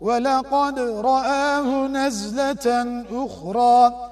ولقد رآه نزلة أخرى.